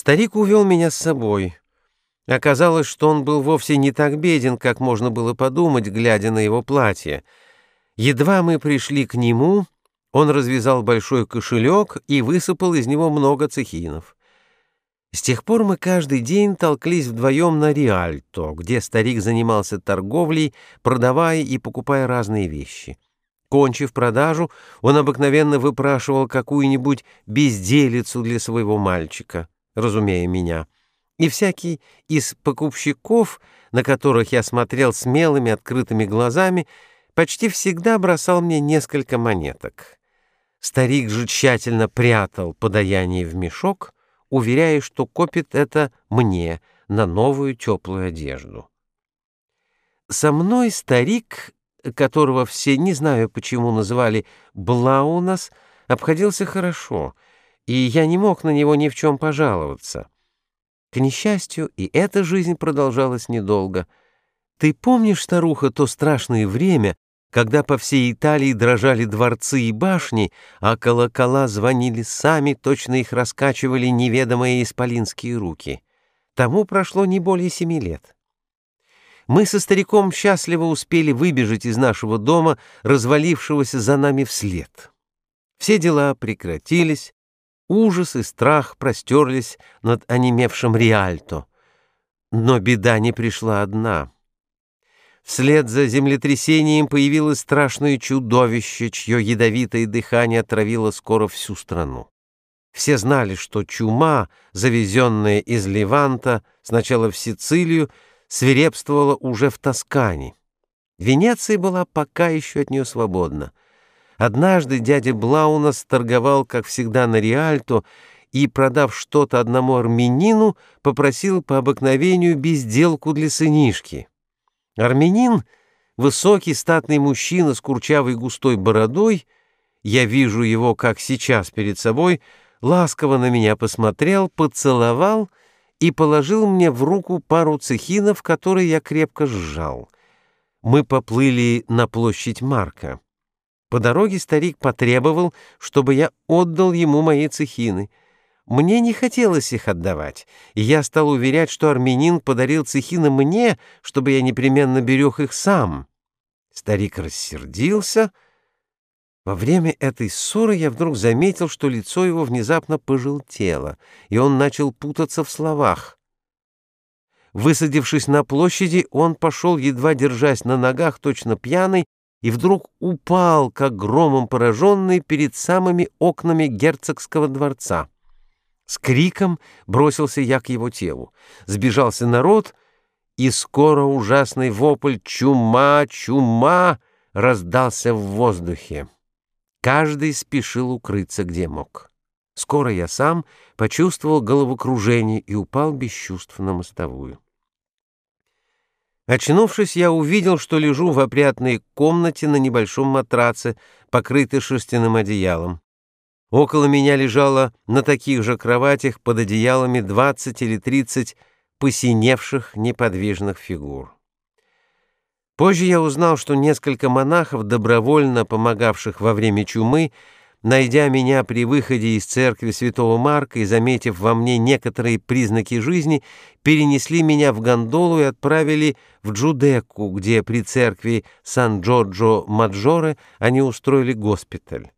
Старик увел меня с собой. Оказалось, что он был вовсе не так беден, как можно было подумать, глядя на его платье. Едва мы пришли к нему, он развязал большой кошелек и высыпал из него много цехинов. С тех пор мы каждый день толклись вдвоем на Риальто, где старик занимался торговлей, продавая и покупая разные вещи. Кончив продажу, он обыкновенно выпрашивал какую-нибудь безделицу для своего мальчика разумея меня, и всякий из покупщиков, на которых я смотрел смелыми открытыми глазами, почти всегда бросал мне несколько монеток. Старик же тщательно прятал подаяние в мешок, уверяя, что копит это мне на новую теплую одежду. Со мной старик, которого все, не знаю почему, называли Блаунас, обходился хорошо — и я не мог на него ни в чем пожаловаться. К несчастью, и эта жизнь продолжалась недолго. Ты помнишь, старуха, то страшное время, когда по всей Италии дрожали дворцы и башни, а колокола звонили сами, точно их раскачивали неведомые исполинские руки? Тому прошло не более семи лет. Мы со стариком счастливо успели выбежать из нашего дома, развалившегося за нами вслед. Все дела прекратились, Ужас и страх простерлись над онемевшим Риальто. Но беда не пришла одна. Вслед за землетрясением появилось страшное чудовище, чье ядовитое дыхание отравило скоро всю страну. Все знали, что чума, завезенная из Леванта сначала в Сицилию, свирепствовала уже в Тоскане. Венеция была пока еще от нее свободна. Однажды дядя Блаунас торговал, как всегда, на Риальто и, продав что-то одному армянину, попросил по обыкновению безделку для сынишки. Армянин, высокий статный мужчина с курчавой густой бородой, я вижу его, как сейчас перед собой, ласково на меня посмотрел, поцеловал и положил мне в руку пару цехинов, которые я крепко сжал. Мы поплыли на площадь Марка. По дороге старик потребовал, чтобы я отдал ему мои цехины. Мне не хотелось их отдавать, и я стал уверять, что армянин подарил цехины мне, чтобы я непременно берег их сам. Старик рассердился. Во время этой ссоры я вдруг заметил, что лицо его внезапно пожелтело, и он начал путаться в словах. Высадившись на площади, он пошел, едва держась на ногах, точно пьяный, и вдруг упал, как громом пораженный, перед самыми окнами герцогского дворца. С криком бросился я к его телу. Сбежался народ, и скоро ужасный вопль «Чума! Чума!» раздался в воздухе. Каждый спешил укрыться, где мог. Скоро я сам почувствовал головокружение и упал без чувств на мостовую. Очнувшись, я увидел, что лежу в опрятной комнате на небольшом матраце, покрытой шерстяным одеялом. Около меня лежало на таких же кроватях под одеялами 20 или 30 посиневших неподвижных фигур. Позже я узнал, что несколько монахов, добровольно помогавших во время чумы, найдя меня при выходе из церкви святого Марка и заметив во мне некоторые признаки жизни, перенесли меня в гондолу и отправили в Джудеку, где при церкви Сан-Джорджо-Маджоре они устроили госпиталь.